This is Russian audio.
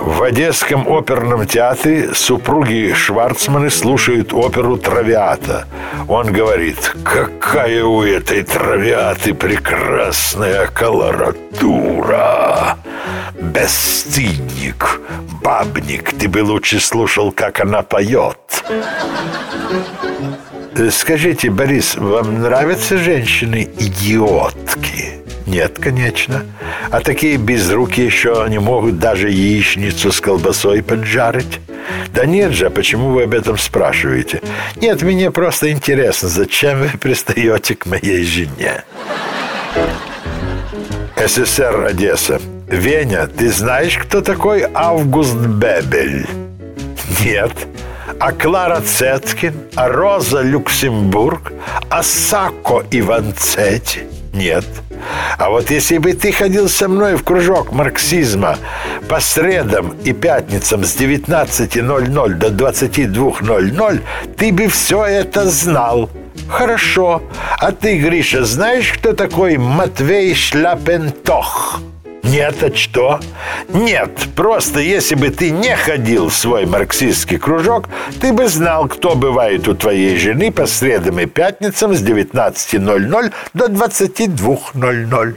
В Одесском оперном театре супруги Шварцманы слушают оперу «Травиата». Он говорит, какая у этой «Травиаты» прекрасная колоратура. Бесстыдник, бабник, ты бы лучше слушал, как она поет. Скажите, Борис, вам нравятся женщины-идиотки? Нет, конечно. А такие безруки еще не могут даже яичницу с колбасой поджарить. Да нет же, почему вы об этом спрашиваете? Нет, мне просто интересно, зачем вы пристаете к моей жене? СССР Одесса. Веня, ты знаешь, кто такой Август Бебель? Нет. А Клара Цеткин? А Роза Люксембург? А Сако Иванцетти? Нет. А вот если бы ты ходил со мной в кружок марксизма по средам и пятницам с 19.00 до 22.00, ты бы все это знал. Хорошо. А ты, Гриша, знаешь, кто такой Матвей Шляпентох? Нет, а что? Нет, просто если бы ты не ходил в свой марксистский кружок, ты бы знал, кто бывает у твоей жены по средам и пятницам с 19.00 до 22.00.